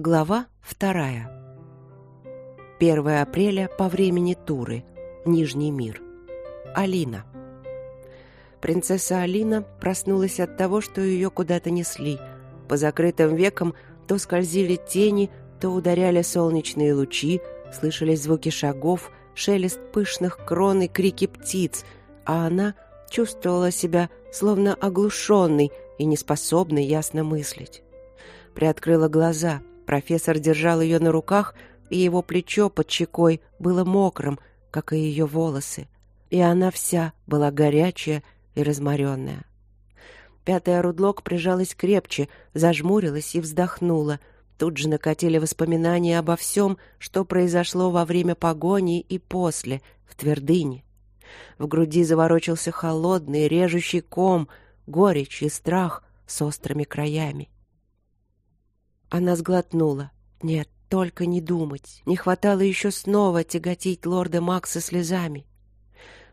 Глава вторая. 1 апреля по времени Туры. Нижний мир. Алина. Принцесса Алина проснулась от того, что ее куда-то несли. По закрытым векам то скользили тени, то ударяли солнечные лучи, слышались звуки шагов, шелест пышных крон и крики птиц, а она чувствовала себя словно оглушенной и неспособной ясно мыслить. Приоткрыла глаза — Профессор держал ее на руках, и его плечо под щекой было мокрым, как и ее волосы. И она вся была горячая и разморенная. Пятая Рудлок прижалась крепче, зажмурилась и вздохнула. Тут же накатили воспоминания обо всем, что произошло во время погони и после, в твердыне. В груди заворочился холодный, режущий ком, горечь и страх с острыми краями. Она сглотнула. Нет, только не думать. Не хватало еще снова тяготить лорда Макса слезами.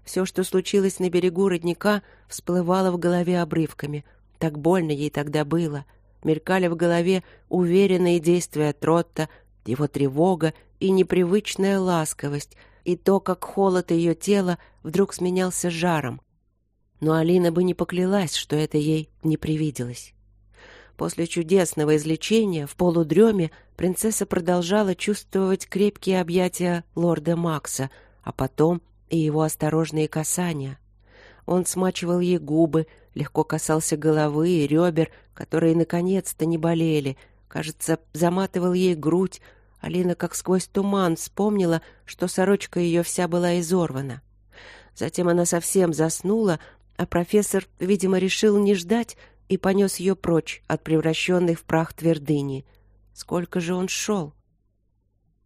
Все, что случилось на берегу родника, всплывало в голове обрывками. Так больно ей тогда было. Мелькали в голове уверенные действия Тротта, его тревога и непривычная ласковость, и то, как холод ее тела вдруг сменялся жаром. Но Алина бы не поклялась, что это ей не привиделось. После чудесного излечения в полудреме принцесса продолжала чувствовать крепкие объятия лорда Макса, а потом и его осторожные касания. Он смачивал ей губы, легко касался головы и ребер, которые наконец-то не болели. Кажется, заматывал ей грудь. Алина как сквозь туман вспомнила, что сорочка ее вся была изорвана. Затем она совсем заснула, а профессор, видимо, решил не ждать, и понес ее прочь от превращенной в прах твердыни. Сколько же он шел?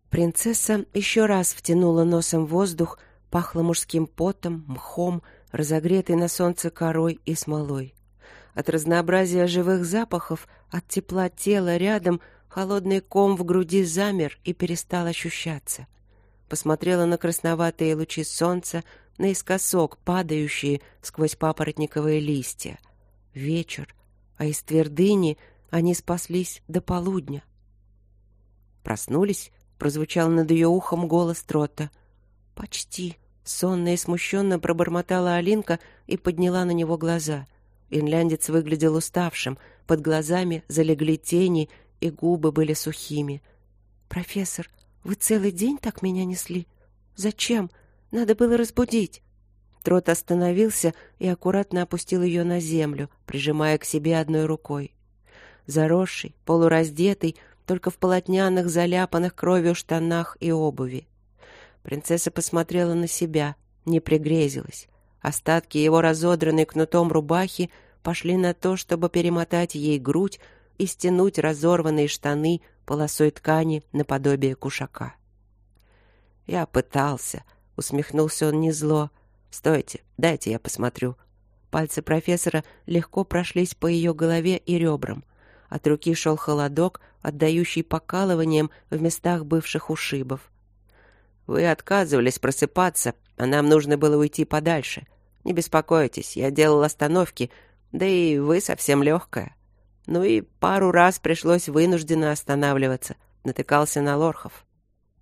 Принцесса еще раз втянула носом воздух, пахло мужским потом, мхом, разогретой на солнце корой и смолой. От разнообразия живых запахов, от тепла тела рядом, холодный ком в груди замер и перестал ощущаться. Посмотрела на красноватые лучи солнца, наискосок падающие сквозь папоротниковые листья — вечер, а из твердыни они спаслись до полудня. Проснулись, прозвучал над ее ухом голос Трота. Почти. Сонно и смущенно пробормотала Алинка и подняла на него глаза. Инляндец выглядел уставшим, под глазами залегли тени, и губы были сухими. «Профессор, вы целый день так меня несли? Зачем? Надо было разбудить». Трот остановился и аккуратно опустил ее на землю, прижимая к себе одной рукой. Заросший, полураздетый, только в полотняных, заляпанных кровью штанах и обуви. Принцесса посмотрела на себя, не пригрезилась. Остатки его разодранной кнутом рубахи пошли на то, чтобы перемотать ей грудь и стянуть разорванные штаны полосой ткани наподобие кушака. «Я пытался», — усмехнулся он незло, «Стойте, дайте я посмотрю». Пальцы профессора легко прошлись по ее голове и ребрам. От руки шел холодок, отдающий покалыванием в местах бывших ушибов. «Вы отказывались просыпаться, а нам нужно было уйти подальше. Не беспокойтесь, я делал остановки, да и вы совсем легкая. Ну и пару раз пришлось вынужденно останавливаться. Натыкался на лорхов».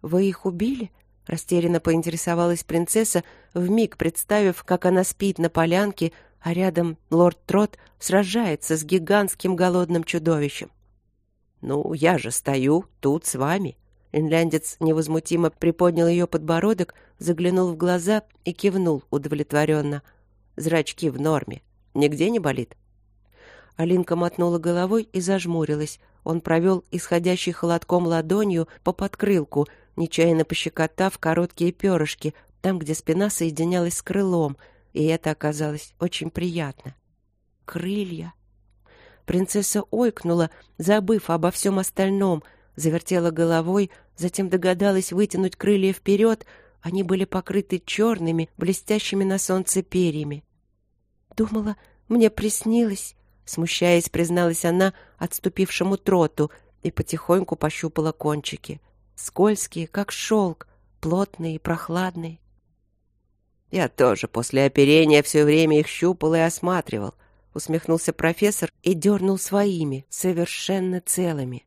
«Вы их убили?» Растерянно поинтересовалась принцесса, вмиг представив, как она спит на полянке, а рядом лорд Трот сражается с гигантским голодным чудовищем. «Ну, я же стою тут с вами». Инляндец невозмутимо приподнял ее подбородок, заглянул в глаза и кивнул удовлетворенно. Зрачки в норме. Нигде не болит? Алинка мотнула головой и зажмурилась. Он провел исходящий холодком ладонью по подкрылку, нечаянно пощекотав короткие перышки, там, где спина соединялась с крылом, и это оказалось очень приятно. Крылья. Принцесса ойкнула, забыв обо всем остальном, завертела головой, затем догадалась вытянуть крылья вперед, они были покрыты черными, блестящими на солнце перьями. «Думала, мне приснилось», — смущаясь, призналась она отступившему троту и потихоньку пощупала кончики скользкие, как шелк, плотные и прохладные. Я тоже после оперения все время их щупал и осматривал, усмехнулся профессор и дернул своими, совершенно целыми.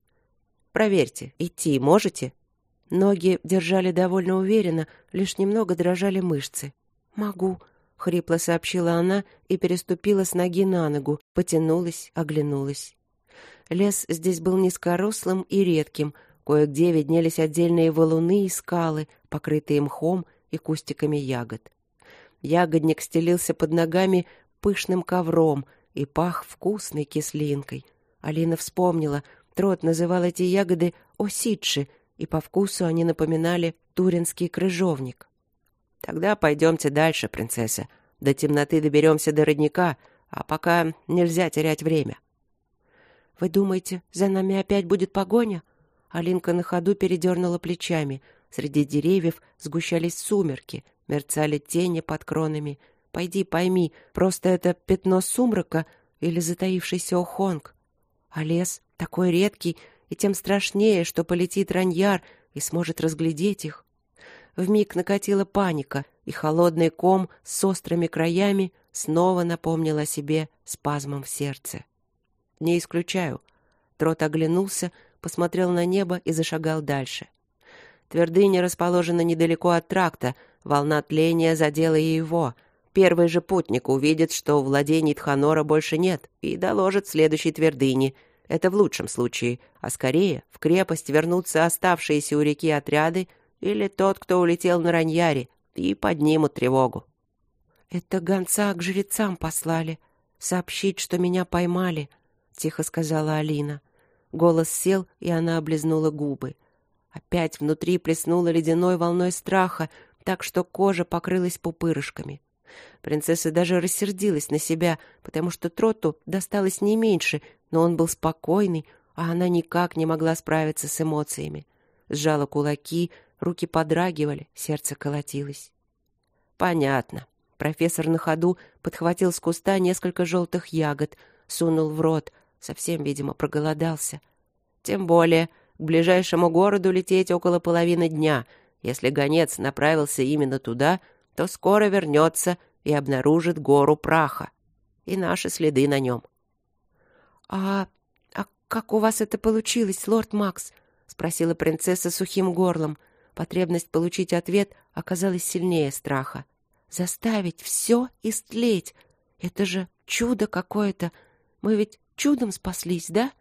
Проверьте, идти можете?» Ноги держали довольно уверенно, лишь немного дрожали мышцы. «Могу», — хрипло сообщила она и переступила с ноги на ногу, потянулась, оглянулась. Лес здесь был низкорослым и редким, кое-где виднелись отдельные валуны и скалы, покрытые мхом и кустиками ягод. Ягодник стелился под ногами пышным ковром и пах вкусной кислинкой. Алина вспомнила, Трот называл эти ягоды осидши, и по вкусу они напоминали туринский крыжовник. «Тогда пойдемте дальше, принцесса. До темноты доберемся до родника, а пока нельзя терять время». «Вы думаете, за нами опять будет погоня?» Алинка на ходу передернула плечами. Среди деревьев сгущались сумерки, мерцали тени под кронами. «Пойди пойми, просто это пятно сумрака или затаившийся охонг. А лес такой редкий, и тем страшнее, что полетит раньяр и сможет разглядеть их». Вмиг накатила паника, и холодный ком с острыми краями снова напомнил о себе спазмом в сердце. «Не исключаю». Трот оглянулся, посмотрел на небо и зашагал дальше. Твердыня расположена недалеко от тракта, волна тления задела и его. Первый же путник увидит, что владений Тханора больше нет, и доложит следующей твердыне. Это в лучшем случае, а скорее в крепость вернутся оставшиеся у реки отряды или тот, кто улетел на Раньяре, и поднимут тревогу. «Это гонца к жрецам послали, сообщить, что меня поймали», — тихо сказала Алина. Голос сел, и она облизнула губы. Опять внутри плеснула ледяной волной страха, так что кожа покрылась пупырышками. Принцесса даже рассердилась на себя, потому что Троту досталось не меньше, но он был спокойный, а она никак не могла справиться с эмоциями. Сжала кулаки, руки подрагивали, сердце колотилось. Понятно. Профессор на ходу подхватил с куста несколько желтых ягод, сунул в рот, совсем, видимо, проголодался. Тем более к ближайшему городу лететь около половины дня. Если гонец направился именно туда, то скоро вернется и обнаружит гору праха и наши следы на нем. «А, а как у вас это получилось, лорд Макс?» — спросила принцесса сухим горлом. Потребность получить ответ оказалась сильнее страха. «Заставить все истлеть! Это же чудо какое-то! Мы ведь чудом спаслись, да?»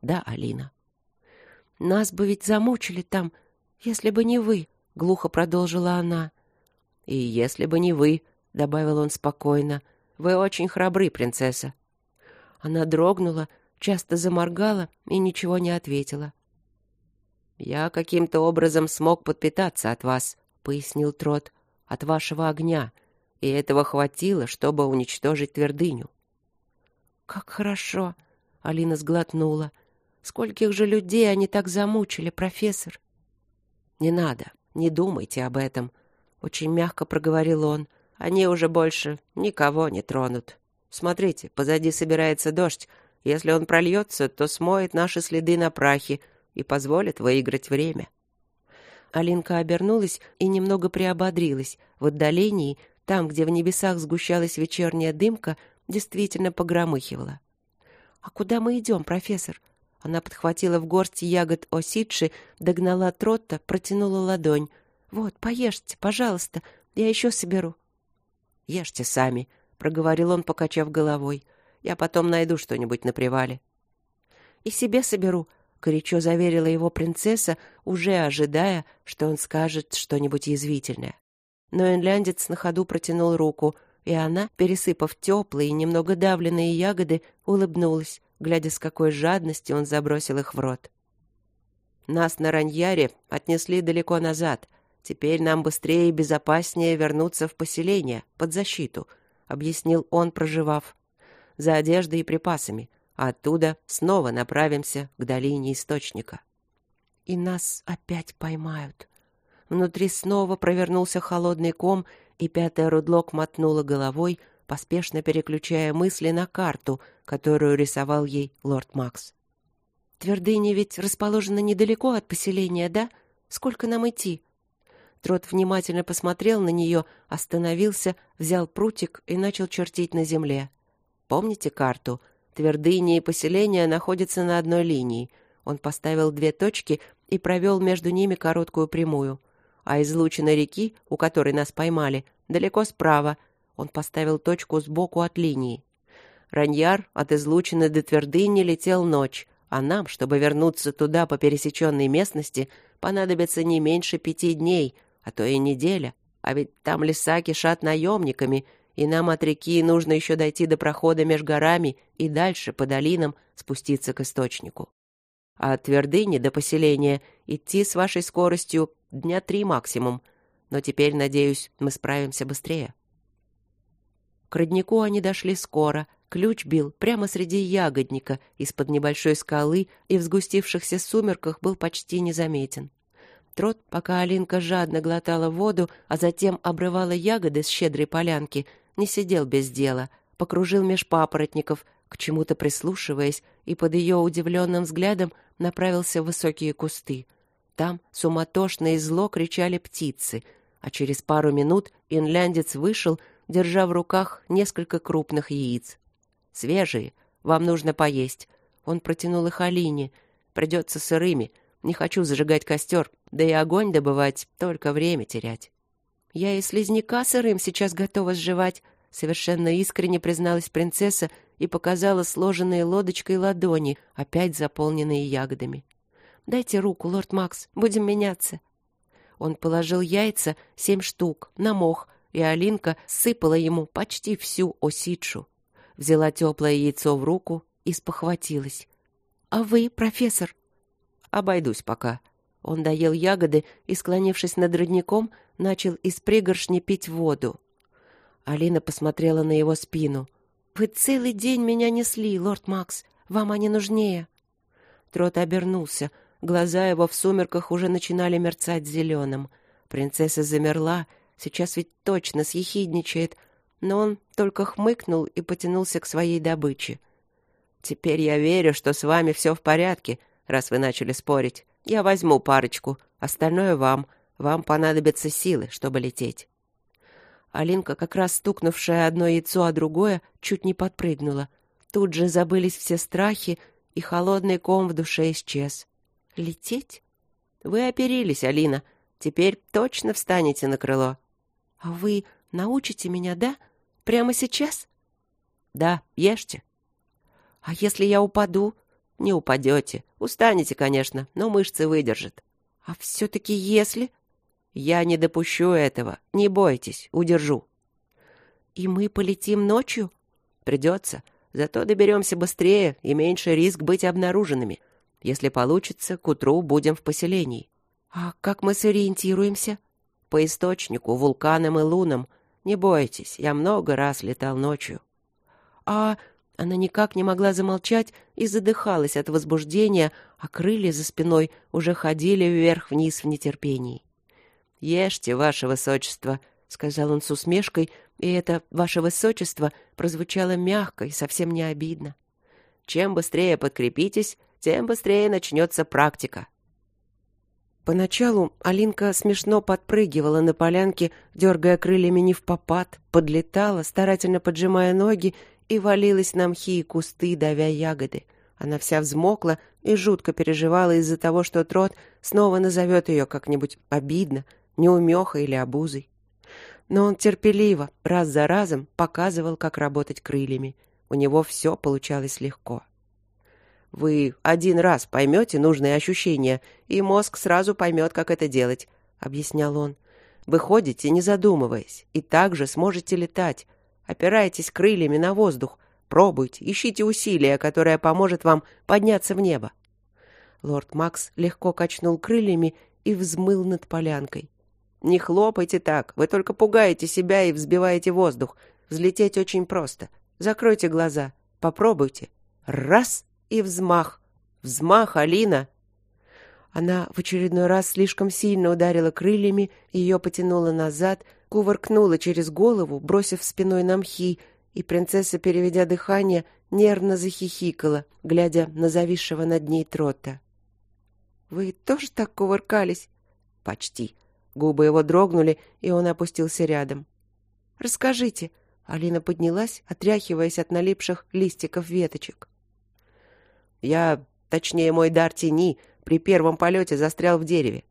«Да, Алина». Нас бы ведь замучили там, если бы не вы, глухо продолжила она. И если бы не вы, добавил он спокойно. Вы очень храбры, принцесса. Она дрогнула, часто заморгала и ничего не ответила. Я каким-то образом смог подпитаться от вас, пояснил Трот, от вашего огня, и этого хватило, чтобы уничтожить твердыню. Как хорошо, Алина сглотнула. Скольких же людей они так замучили, профессор? Не надо, не думайте об этом, очень мягко проговорил он. Они уже больше никого не тронут. Смотрите, позади собирается дождь. Если он прольется, то смоет наши следы на прахе и позволит выиграть время. Алинка обернулась и немного приободрилась. В отдалении, там, где в небесах сгущалась вечерняя дымка, действительно погромыхивала. «А куда мы идем, профессор?» Она подхватила в горсть ягод осидши, догнала Тротта, протянула ладонь. «Вот, поешьте, пожалуйста, я еще соберу». «Ешьте сами», — проговорил он, покачав головой. «Я потом найду что-нибудь на привале». «И себе соберу», — горячо заверила его принцесса, уже ожидая, что он скажет что-нибудь язвительное. Но инляндец на ходу протянул руку, и она, пересыпав теплые и немного давленные ягоды, улыбнулась, глядя, с какой жадностью он забросил их в рот. Нас на Раньяре отнесли далеко назад. Теперь нам быстрее и безопаснее вернуться в поселение, под защиту, объяснил он, проживав. За одеждой и припасами, а оттуда снова направимся к долине источника. И нас опять поймают. Внутри снова провернулся холодный ком, и пятая Рудлок мотнула головой, поспешно переключая мысли на карту, которую рисовал ей лорд Макс. «Твердыня ведь расположена недалеко от поселения, да? Сколько нам идти?» Трот внимательно посмотрел на нее, остановился, взял прутик и начал чертить на земле. «Помните карту? Твердыня и поселение находятся на одной линии. Он поставил две точки и провел между ними короткую прямую. А излучина реки, у которой нас поймали, далеко справа. Он поставил точку сбоку от линии. Раньяр от излучины до твердыни летел ночь, а нам, чтобы вернуться туда по пересеченной местности, понадобится не меньше пяти дней, а то и неделя. А ведь там леса кишат наемниками, и нам от реки нужно еще дойти до прохода меж горами и дальше по долинам спуститься к источнику. А от твердыни до поселения идти с вашей скоростью дня три максимум. Но теперь, надеюсь, мы справимся быстрее. К роднику они дошли скоро. Ключ бил прямо среди ягодника из-под небольшой скалы и в сгустившихся сумерках был почти незаметен. Трот, пока Алинка жадно глотала воду, а затем обрывала ягоды с щедрой полянки, не сидел без дела, покружил меж папоротников, к чему-то прислушиваясь, и под ее удивленным взглядом направился в высокие кусты. Там суматошно и зло кричали птицы, а через пару минут инляндец вышел, держа в руках несколько крупных яиц. «Свежие, вам нужно поесть». Он протянул их Алине. «Придется сырыми. Не хочу зажигать костер, да и огонь добывать, только время терять». «Я и слизняка сырым сейчас готова сживать», — совершенно искренне призналась принцесса и показала сложенные лодочкой ладони, опять заполненные ягодами. «Дайте руку, лорд Макс, будем меняться». Он положил яйца, семь штук, на мох, и Алинка сыпала ему почти всю осидшу. Взяла теплое яйцо в руку и спохватилась. «А вы, профессор?» «Обойдусь пока», он доел ягоды и, склонившись над родником, начал из пригоршни пить воду. Алина посмотрела на его спину. «Вы целый день меня несли, лорд Макс. Вам они нужнее». Трот обернулся. Глаза его в сумерках уже начинали мерцать зеленым. Принцесса замерла. Сейчас ведь точно съехидничает. Но он только хмыкнул и потянулся к своей добыче. «Теперь я верю, что с вами все в порядке, раз вы начали спорить. Я возьму парочку, остальное вам. Вам понадобятся силы, чтобы лететь». Алинка, как раз стукнувшая одно яйцо, а другое, чуть не подпрыгнула. Тут же забылись все страхи, и холодный ком в душе исчез. «Лететь?» «Вы оперились, Алина. Теперь точно встанете на крыло». «А вы научите меня, да? Прямо сейчас?» «Да, ешьте». «А если я упаду?» Не упадете. Устанете, конечно, но мышцы выдержат. А все-таки если... Я не допущу этого. Не бойтесь, удержу. И мы полетим ночью? Придется. Зато доберемся быстрее и меньше риск быть обнаруженными. Если получится, к утру будем в поселении. А как мы сориентируемся? По источнику, вулканам и лунам. Не бойтесь, я много раз летал ночью. А она никак не могла замолчать и задыхалась от возбуждения, а крылья за спиной уже ходили вверх-вниз в нетерпении. «Ешьте, ваше высочество», — сказал он с усмешкой, и это «ваше высочество» прозвучало мягко и совсем не обидно. «Чем быстрее подкрепитесь, тем быстрее начнется практика». Поначалу Алинка смешно подпрыгивала на полянке, дергая крыльями не в попад, подлетала, старательно поджимая ноги и валилась на мхи и кусты, давя ягоды. Она вся взмокла и жутко переживала из-за того, что Трот снова назовет ее как-нибудь обидно, неумехой или обузой. Но он терпеливо, раз за разом, показывал, как работать крыльями. У него все получалось легко. «Вы один раз поймете нужные ощущения, и мозг сразу поймет, как это делать», — объяснял он. «Вы ходите, не задумываясь, и также сможете летать, Опирайтесь крыльями на воздух. Пробуйте, ищите усилия, которое поможет вам подняться в небо. Лорд Макс легко качнул крыльями и взмыл над полянкой. Не хлопайте так, вы только пугаете себя и взбиваете воздух. Взлететь очень просто. Закройте глаза, попробуйте. Раз и взмах. Взмах, Алина. Она в очередной раз слишком сильно ударила крыльями, ее потянуло назад, кувыркнула через голову, бросив спиной на мхи, и принцесса, переведя дыхание, нервно захихикала, глядя на зависшего над ней трота. «Вы тоже так кувыркались?» «Почти». Губы его дрогнули, и он опустился рядом. «Расскажите». Алина поднялась, отряхиваясь от налипших листиков веточек. «Я точнее мой дар тени, при первом полете застрял в дереве.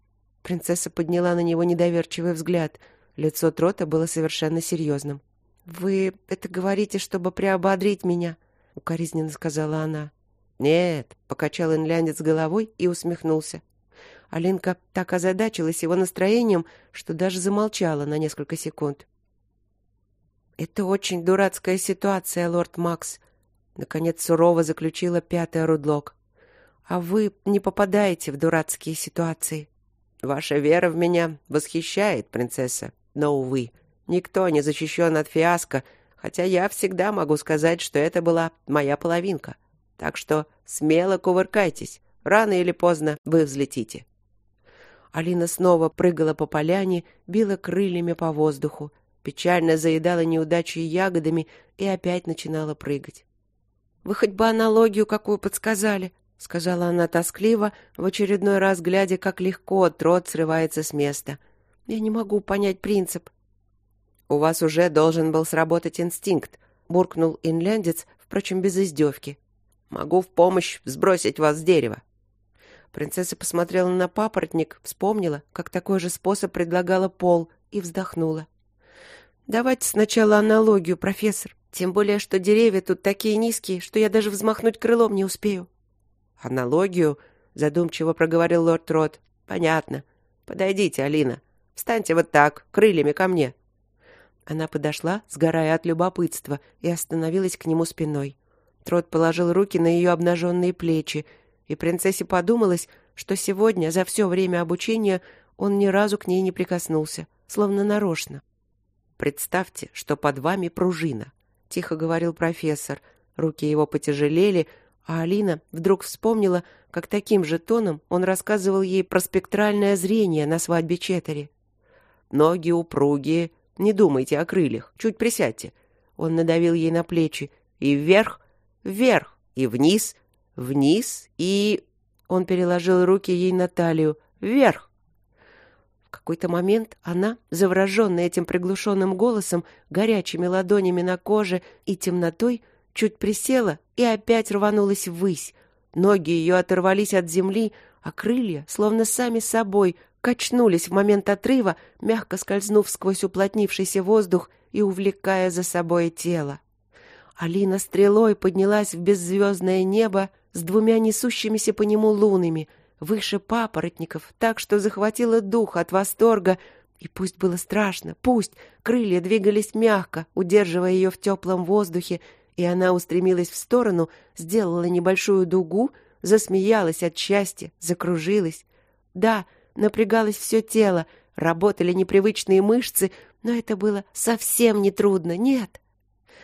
Принцесса подняла на него недоверчивый взгляд. Лицо Трота было совершенно серьезным. «Вы это говорите, чтобы приободрить меня?» — укоризненно сказала она. «Нет», — покачал инляндец головой и усмехнулся. Алинка так озадачилась его настроением, что даже замолчала на несколько секунд. «Это очень дурацкая ситуация, лорд Макс», — наконец сурово заключила пятая Рудлок. «А вы не попадаете в дурацкие ситуации». «Ваша вера в меня восхищает, принцесса, но, увы, никто не защищен от фиаско, хотя я всегда могу сказать, что это была моя половинка. Так что смело кувыркайтесь, рано или поздно вы взлетите». Алина снова прыгала по поляне, била крыльями по воздуху, печально заедала неудачи ягодами и опять начинала прыгать. «Вы хоть бы аналогию какую подсказали», — сказала она тоскливо, в очередной раз глядя, как легко трот срывается с места. «Я не могу понять принцип». «У вас уже должен был сработать инстинкт», — буркнул инляндец, впрочем, без издевки. «Могу в помощь сбросить вас с дерева». Принцесса посмотрела на папоротник, вспомнила, как такой же способ предлагала Пол, и вздохнула. Давайте сначала аналогию, профессор. Тем более, что деревья тут такие низкие, что я даже взмахнуть крылом не успею. Аналогию, задумчиво проговорил лорд Рот. Понятно. Подойдите, Алина. Встаньте вот так, крыльями ко мне. Она подошла, сгорая от любопытства, и остановилась к нему спиной. Трот положил руки на ее обнаженные плечи, и принцессе подумалось, что сегодня, за все время обучения, он ни разу к ней не прикоснулся, словно нарочно. Представьте, что под вами пружина, тихо говорил профессор. Руки его потяжелели, а Алина вдруг вспомнила, как таким же тоном он рассказывал ей про спектральное зрение на свадьбе Четери. Ноги упругие, не думайте о крыльях, чуть присядьте. Он надавил ей на плечи. И вверх, вверх, и вниз, вниз, и... Он переложил руки ей на талию. Вверх, какой-то момент она, завороженная этим приглушенным голосом, горячими ладонями на коже и темнотой, чуть присела и опять рванулась ввысь. Ноги ее оторвались от земли, а крылья, словно сами собой, качнулись в момент отрыва, мягко скользнув сквозь уплотнившийся воздух и увлекая за собой тело. Алина стрелой поднялась в беззвездное небо с двумя несущимися по нему лунами — выше папоротников, так что захватило дух от восторга, и пусть было страшно, пусть крылья двигались мягко, удерживая ее в теплом воздухе, и она устремилась в сторону, сделала небольшую дугу, засмеялась от счастья, закружилась. Да, напрягалось все тело, работали непривычные мышцы, но это было совсем не трудно, нет.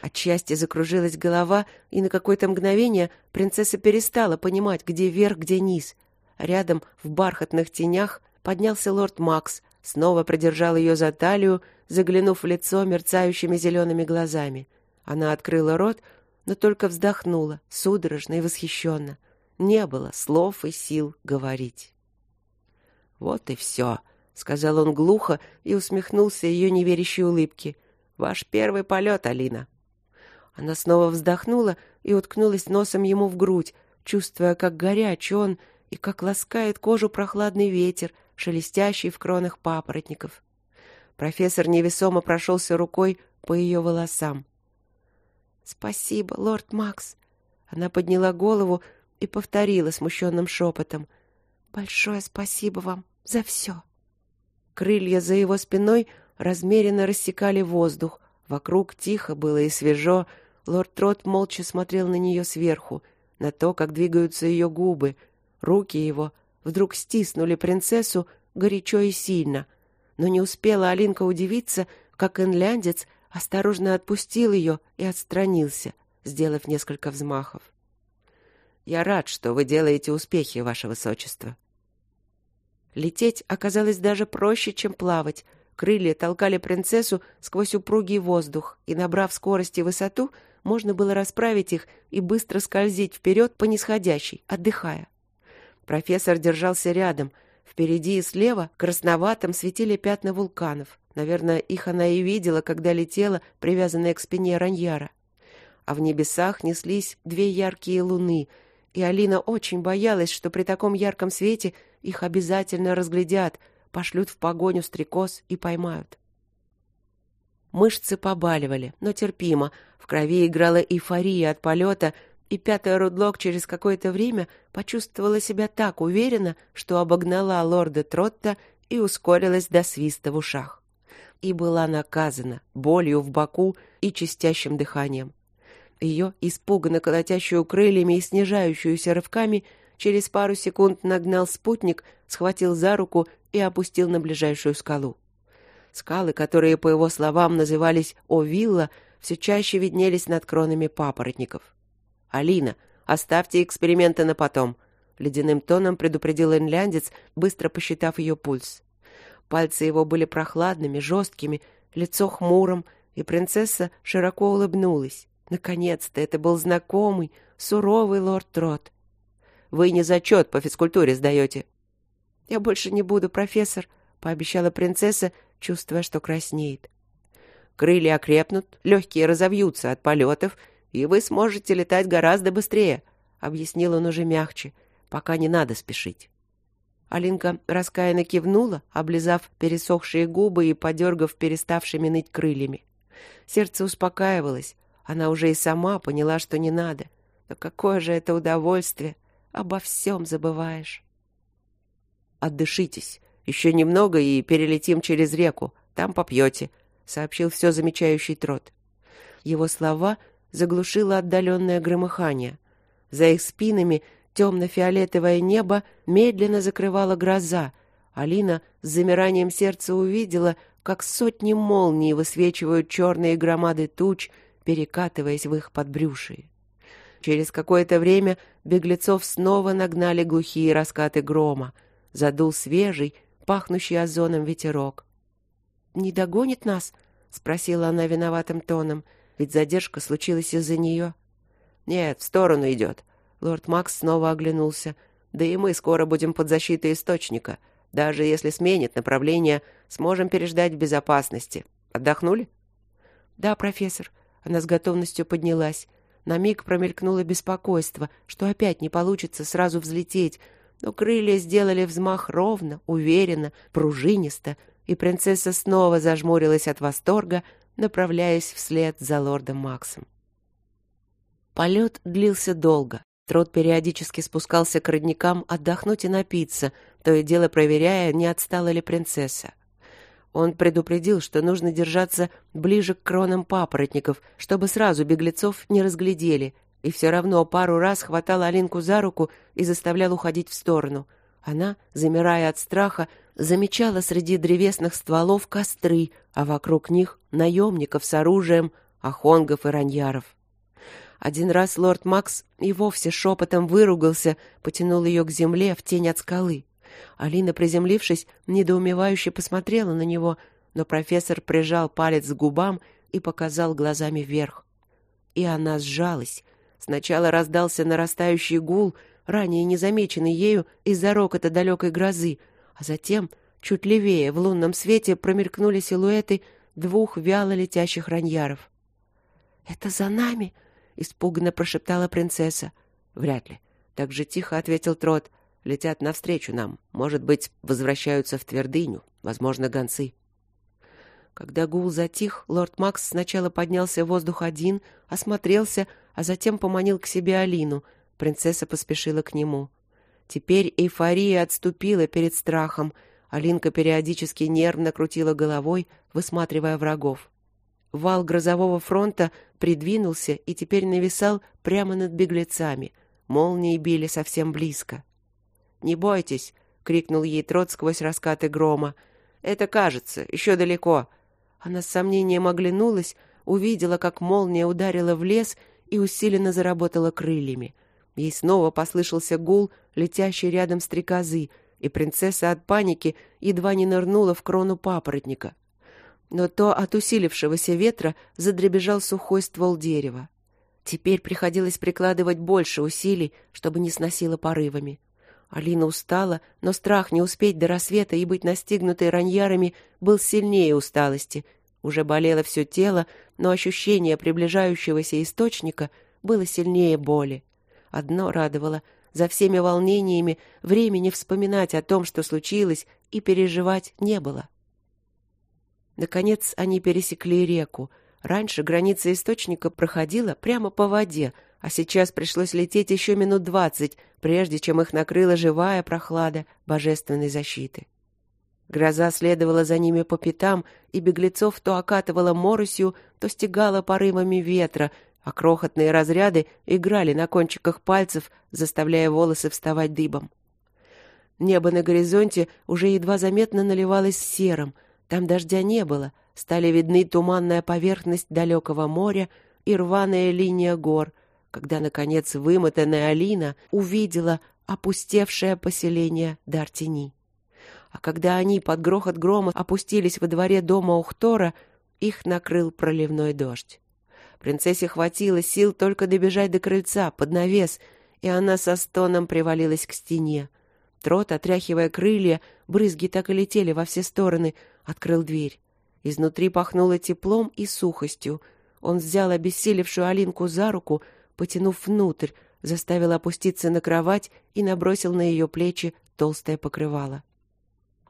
От счастья закружилась голова, и на какое-то мгновение принцесса перестала понимать, где верх, где низ — Рядом, в бархатных тенях, поднялся лорд Макс, снова продержал ее за талию, заглянув в лицо мерцающими зелеными глазами. Она открыла рот, но только вздохнула, судорожно и восхищенно. Не было слов и сил говорить. «Вот и все», — сказал он глухо и усмехнулся ее неверящей улыбке. «Ваш первый полет, Алина». Она снова вздохнула и уткнулась носом ему в грудь, чувствуя, как горяч он, и как ласкает кожу прохладный ветер, шелестящий в кронах папоротников. Профессор невесомо прошелся рукой по ее волосам. «Спасибо, лорд Макс!» Она подняла голову и повторила смущенным шепотом. «Большое спасибо вам за все!» Крылья за его спиной размеренно рассекали воздух. Вокруг тихо было и свежо. Лорд Трот молча смотрел на нее сверху, на то, как двигаются ее губы — Руки его вдруг стиснули принцессу горячо и сильно, но не успела Алинка удивиться, как инляндец осторожно отпустил ее и отстранился, сделав несколько взмахов. «Я рад, что вы делаете успехи, ваше высочество». Лететь оказалось даже проще, чем плавать. Крылья толкали принцессу сквозь упругий воздух, и, набрав скорость и высоту, можно было расправить их и быстро скользить вперед по нисходящей, отдыхая. Профессор держался рядом. Впереди и слева красноватым светили пятна вулканов. Наверное, их она и видела, когда летела, привязанная к спине Раньяра. А в небесах неслись две яркие луны, и Алина очень боялась, что при таком ярком свете их обязательно разглядят, пошлют в погоню стрекоз и поймают. Мышцы побаливали, но терпимо. В крови играла эйфория от полета, и пятая Рудлок через какое-то время почувствовала себя так уверенно, что обогнала лорда Тротта и ускорилась до свиста в ушах. И была наказана болью в боку и чистящим дыханием. Ее, испуганно колотящую крыльями и снижающуюся рывками, через пару секунд нагнал спутник, схватил за руку и опустил на ближайшую скалу. Скалы, которые, по его словам, назывались Овилла, все чаще виднелись над кронами папоротников. «Алина, оставьте эксперименты на потом», — ледяным тоном предупредил инляндец, быстро посчитав ее пульс. Пальцы его были прохладными, жесткими, лицо хмурым, и принцесса широко улыбнулась. Наконец-то это был знакомый, суровый лорд Трот. «Вы не зачет по физкультуре сдаете». «Я больше не буду, профессор», — пообещала принцесса, чувствуя, что краснеет. Крылья окрепнут, легкие разовьются от полетов, и вы сможете летать гораздо быстрее, — объяснил он уже мягче, — пока не надо спешить. Алинка раскаянно кивнула, облизав пересохшие губы и подергав переставшими ныть крыльями. Сердце успокаивалось. Она уже и сама поняла, что не надо. Но какое же это удовольствие! Обо всем забываешь. Отдышитесь. Еще немного и перелетим через реку. Там попьете», — сообщил все замечающий трот. Его слова заглушило отдаленное громыхание. За их спинами темно-фиолетовое небо медленно закрывала гроза. Алина с замиранием сердца увидела, как сотни молний высвечивают черные громады туч, перекатываясь в их подбрюшие. Через какое-то время беглецов снова нагнали глухие раскаты грома. Задул свежий, пахнущий озоном ветерок. «Не догонит нас?» — спросила она виноватым тоном, ведь задержка случилась из-за нее. «Нет, в сторону идет». Лорд Макс снова оглянулся. «Да и мы скоро будем под защитой источника. Даже если сменит направление, сможем переждать в безопасности. Отдохнули?» «Да, профессор». Она с готовностью поднялась. На миг промелькнуло беспокойство, что опять не получится сразу взлететь, но крылья сделали взмах ровно, уверенно, пружинисто, и принцесса снова зажмурилась от восторга, направляясь вслед за лордом Максом. Полет длился долго. Трот периодически спускался к родникам отдохнуть и напиться, то и дело проверяя, не отстала ли принцесса. Он предупредил, что нужно держаться ближе к кронам папоротников, чтобы сразу беглецов не разглядели, и все равно пару раз хватал Алинку за руку и заставлял уходить в сторону. Она, замирая от страха, замечала среди древесных стволов костры, а вокруг них наемников с оружием, ахонгов и раньяров. Один раз лорд Макс и вовсе шепотом выругался, потянул ее к земле в тень от скалы. Алина, приземлившись, недоумевающе посмотрела на него, но профессор прижал палец к губам и показал глазами вверх. И она сжалась, Сначала раздался нарастающий гул, ранее незамеченный ею из-за рокота далекой грозы, а затем, чуть левее, в лунном свете промелькнули силуэты двух вяло летящих раньяров. «Это за нами?» — испуганно прошептала принцесса. «Вряд ли». Так же тихо ответил Трот. «Летят навстречу нам. Может быть, возвращаются в твердыню. Возможно, гонцы». Когда гул затих, лорд Макс сначала поднялся в воздух один, осмотрелся, а затем поманил к себе Алину. Принцесса поспешила к нему. Теперь эйфория отступила перед страхом. Алинка периодически нервно крутила головой, высматривая врагов. Вал грозового фронта придвинулся и теперь нависал прямо над беглецами. Молнии били совсем близко. «Не бойтесь!» — крикнул ей трот сквозь раскаты грома. «Это кажется, еще далеко. Она с сомнением оглянулась, увидела, как молния ударила в лес и усиленно заработала крыльями. Ей снова послышался гул, летящий рядом стрекозы, и принцесса от паники едва не нырнула в крону папоротника. Но то от усилившегося ветра задребежал сухой ствол дерева. Теперь приходилось прикладывать больше усилий, чтобы не сносило порывами. Алина устала, но страх не успеть до рассвета и быть настигнутой раньярами был сильнее усталости. Уже болело все тело, но ощущение приближающегося источника было сильнее боли. Одно радовало — за всеми волнениями времени вспоминать о том, что случилось, и переживать не было. Наконец они пересекли реку. Раньше граница источника проходила прямо по воде, а сейчас пришлось лететь еще минут двадцать, прежде чем их накрыла живая прохлада божественной защиты. Гроза следовала за ними по пятам, и беглецов то окатывала моросью, то стегала порывами ветра, а крохотные разряды играли на кончиках пальцев, заставляя волосы вставать дыбом. Небо на горизонте уже едва заметно наливалось серым, там дождя не было, стали видны туманная поверхность далекого моря и рваная линия гор, когда, наконец, вымотанная Алина увидела опустевшее поселение Дартини. А когда они под грохот грома опустились во дворе дома Ухтора, их накрыл проливной дождь. Принцессе хватило сил только добежать до крыльца, под навес, и она со стоном привалилась к стене. Трот, отряхивая крылья, брызги так и летели во все стороны, открыл дверь. Изнутри пахнуло теплом и сухостью. Он взял обессилевшую Алинку за руку, потянув внутрь, заставил опуститься на кровать и набросил на ее плечи толстое покрывало.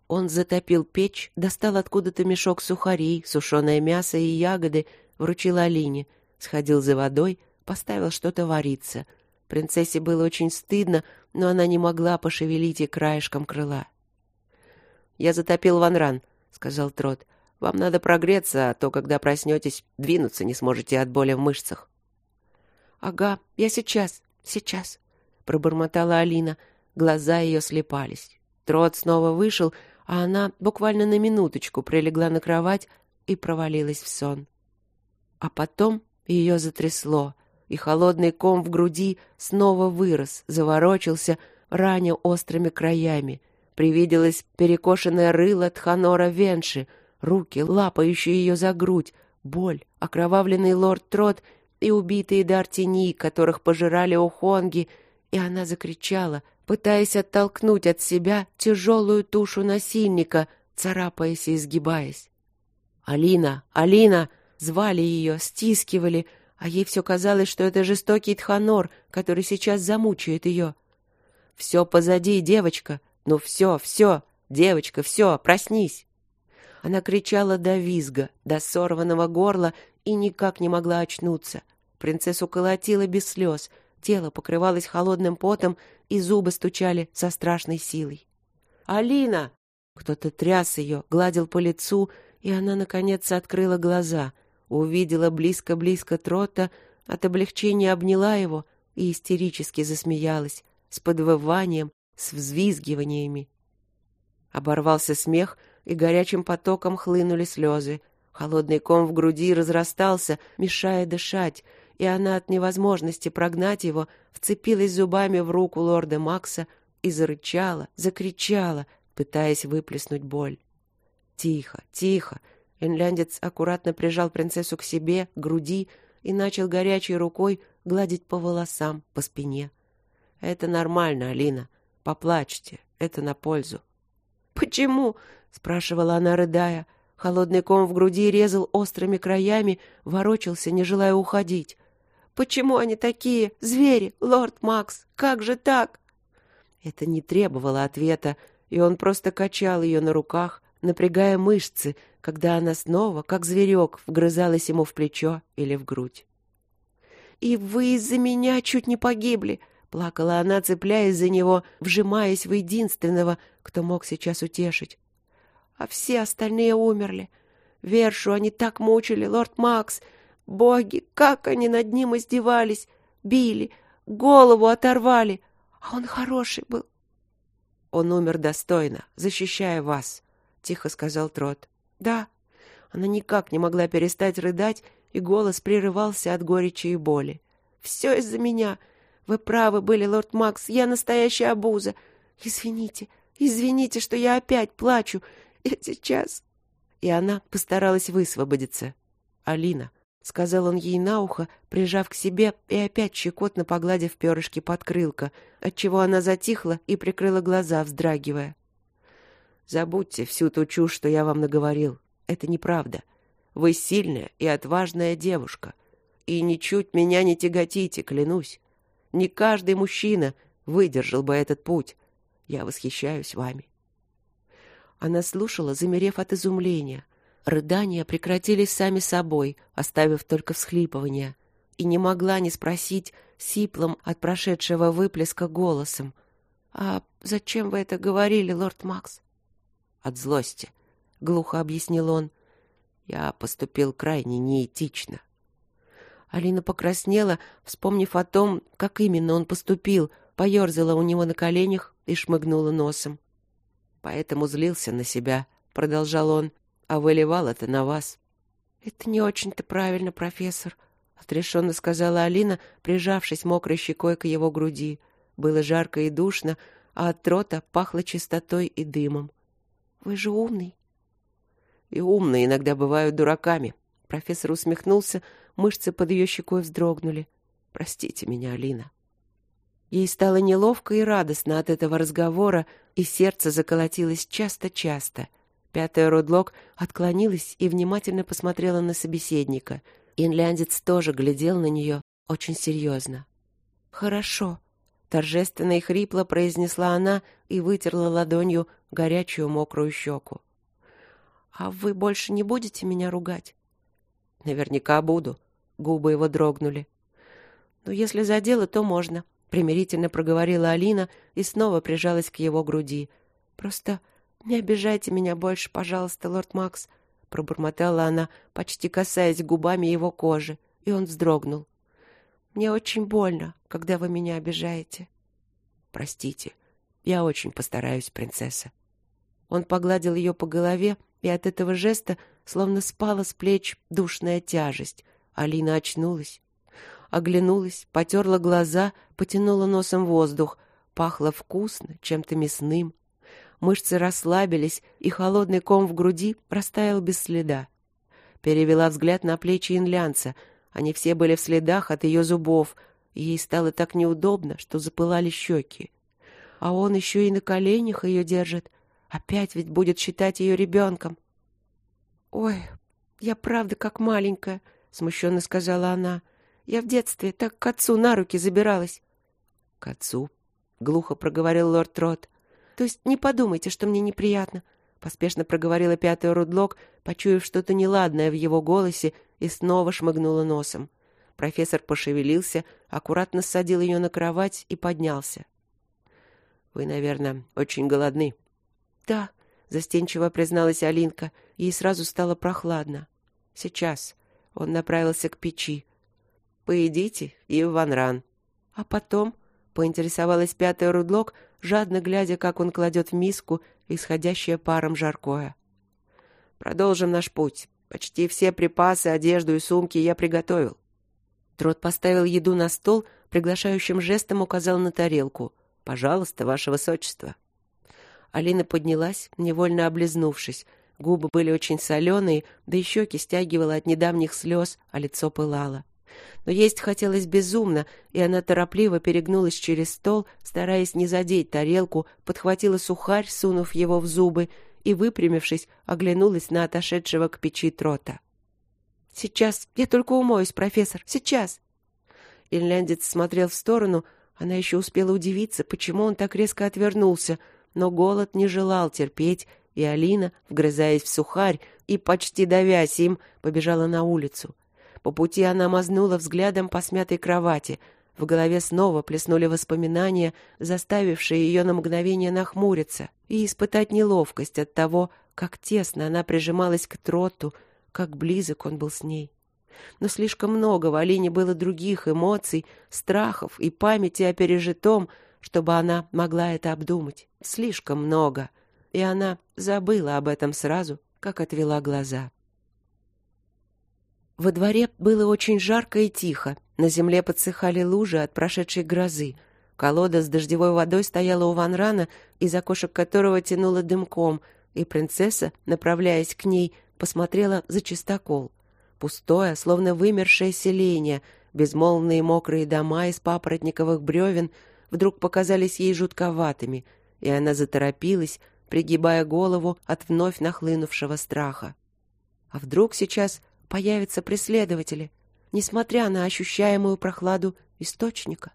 Он затопил печь, достал откуда-то мешок сухарей, сушеное мясо и ягоды, вручил Алине — сходил за водой, поставил что-то вариться. Принцессе было очень стыдно, но она не могла пошевелить и краешком крыла. «Я затопил ванран», — сказал Трот. «Вам надо прогреться, а то, когда проснетесь, двинуться не сможете от боли в мышцах». «Ага, я сейчас, сейчас», — пробормотала Алина. Глаза ее слепались. Трот снова вышел, а она буквально на минуточку прилегла на кровать и провалилась в сон. А потом ее затрясло, и холодный ком в груди снова вырос, заворочился, раня острыми краями. Привиделось перекошенное рыло Тханора Венши, руки, лапающие ее за грудь, боль, окровавленный лорд Трот и убитые Дартини, которых пожирали ухонги, и она закричала, пытаясь оттолкнуть от себя тяжелую тушу насильника, царапаясь и изгибаясь. «Алина! Алина!» Звали ее, стискивали, а ей все казалось, что это жестокий Тханор, который сейчас замучает ее. «Все позади, девочка! Ну все, все! Девочка, все, проснись!» Она кричала до визга, до сорванного горла и никак не могла очнуться. Принцессу колотила без слез, тело покрывалось холодным потом, и зубы стучали со страшной силой. «Алина!» Кто-то тряс ее, гладил по лицу, и она, наконец, открыла глаза увидела близко-близко Трота, от облегчения обняла его и истерически засмеялась, с подвыванием, с взвизгиваниями. Оборвался смех, и горячим потоком хлынули слезы. Холодный ком в груди разрастался, мешая дышать, и она от невозможности прогнать его вцепилась зубами в руку лорда Макса и зарычала, закричала, пытаясь выплеснуть боль. «Тихо, тихо!» Финляндец аккуратно прижал принцессу к себе, к груди и начал горячей рукой гладить по волосам, по спине. «Это нормально, Алина. Поплачьте. Это на пользу». «Почему?» — спрашивала она, рыдая. Холодный ком в груди резал острыми краями, ворочался, не желая уходить. «Почему они такие? Звери, лорд Макс! Как же так?» Это не требовало ответа, и он просто качал ее на руках, напрягая мышцы, когда она снова, как зверек, вгрызалась ему в плечо или в грудь. «И вы из-за меня чуть не погибли!» — плакала она, цепляясь за него, вжимаясь в единственного, кто мог сейчас утешить. «А все остальные умерли. Вершу они так мучили, лорд Макс. Боги, как они над ним издевались! Били, голову оторвали. А он хороший был. Он умер достойно, защищая вас, — тихо сказал Трот. «Да». Она никак не могла перестать рыдать, и голос прерывался от горечи и боли. «Все из-за меня. Вы правы были, лорд Макс, я настоящая обуза. Извините, извините, что я опять плачу. И сейчас...» И она постаралась высвободиться. «Алина», — сказал он ей на ухо, прижав к себе и опять щекотно погладив перышки подкрылка, отчего она затихла и прикрыла глаза, вздрагивая. Забудьте всю ту чушь, что я вам наговорил. Это неправда. Вы сильная и отважная девушка. И ничуть меня не тяготите, клянусь. Не каждый мужчина выдержал бы этот путь. Я восхищаюсь вами. Она слушала, замерев от изумления. Рыдания прекратились сами собой, оставив только всхлипывания, и не могла не спросить сиплым от прошедшего выплеска голосом. «А зачем вы это говорили, лорд Макс?» «От злости», — глухо объяснил он. «Я поступил крайне неэтично». Алина покраснела, вспомнив о том, как именно он поступил, поерзала у него на коленях и шмыгнула носом. «Поэтому злился на себя», — продолжал он, — «а выливал это на вас». «Это не очень-то правильно, профессор», — отрешенно сказала Алина, прижавшись мокрой щекой к его груди. Было жарко и душно, а от трота пахло чистотой и дымом. «Вы же умный». «И умные иногда бывают дураками», — профессор усмехнулся, — Мышцы под ее щекой вздрогнули. «Простите меня, Алина». Ей стало неловко и радостно от этого разговора, и сердце заколотилось часто-часто. Пятая Родлок отклонилась и внимательно посмотрела на собеседника. Инляндец тоже глядел на нее очень серьезно. «Хорошо», — торжественно и хрипло произнесла она и вытерла ладонью горячую мокрую щеку. «А вы больше не будете меня ругать?» Наверняка буду. Губы его дрогнули. Ну, если за дело, то можно, примирительно проговорила Алина и снова прижалась к его груди. Просто не обижайте меня больше, пожалуйста, лорд Макс, пробормотала она, почти касаясь губами его кожи, и он вздрогнул. Мне очень больно, когда вы меня обижаете. Простите. Я очень постараюсь, принцесса. Он погладил ее по голове, и от этого жеста словно спала с плеч душная тяжесть. Алина очнулась, оглянулась, потерла глаза, потянула носом воздух. Пахло вкусно, чем-то мясным. Мышцы расслабились, и холодный ком в груди растаял без следа. Перевела взгляд на плечи инлянца. Они все были в следах от ее зубов, ей стало так неудобно, что запылали щеки. А он еще и на коленях ее держит. Опять ведь будет считать ее ребенком. «Ой, я правда как маленькая», — смущенно сказала она. «Я в детстве так к отцу на руки забиралась». «К отцу?» — глухо проговорил лорд Трот. «То есть не подумайте, что мне неприятно», — поспешно проговорила пятая Рудлок, почуяв что-то неладное в его голосе, и снова шмыгнула носом. Профессор пошевелился, аккуратно садил ее на кровать и поднялся. «Вы, наверное, очень голодны». «Да», застенчиво призналась Алинка, ей сразу стало прохладно. Сейчас он направился к печи. Поедите и в ванран. А потом поинтересовалась пятая рудлок, жадно глядя, как он кладет в миску исходящее паром жаркое. Продолжим наш путь. Почти все припасы, одежду и сумки я приготовил. Трот поставил еду на стол, приглашающим жестом указал на тарелку. Пожалуйста, ваше высочество. Алина поднялась, невольно облизнувшись. Губы были очень соленые, да и щеки стягивала от недавних слез, а лицо пылало. Но есть хотелось безумно, и она торопливо перегнулась через стол, стараясь не задеть тарелку, подхватила сухарь, сунув его в зубы, и, выпрямившись, оглянулась на отошедшего к печи трота. «Сейчас, я только умоюсь, профессор, сейчас!» Инляндец смотрел в сторону, она еще успела удивиться, почему он так резко отвернулся — но голод не желал терпеть, и Алина, вгрызаясь в сухарь и почти давясь им, побежала на улицу. По пути она мазнула взглядом по смятой кровати. В голове снова плеснули воспоминания, заставившие ее на мгновение нахмуриться и испытать неловкость от того, как тесно она прижималась к троту, как близок он был с ней. Но слишком много в Алине было других эмоций, страхов и памяти о пережитом, чтобы она могла это обдумать. Слишком много. И она забыла об этом сразу, как отвела глаза. Во дворе было очень жарко и тихо. На земле подсыхали лужи от прошедшей грозы. Колода с дождевой водой стояла у ванрана, из окошек которого тянуло дымком, и принцесса, направляясь к ней, посмотрела за чистокол. Пустое, словно вымершее селение, безмолвные мокрые дома из папоротниковых бревен — вдруг показались ей жутковатыми, и она заторопилась, пригибая голову от вновь нахлынувшего страха. А вдруг сейчас появятся преследователи, несмотря на ощущаемую прохладу источника?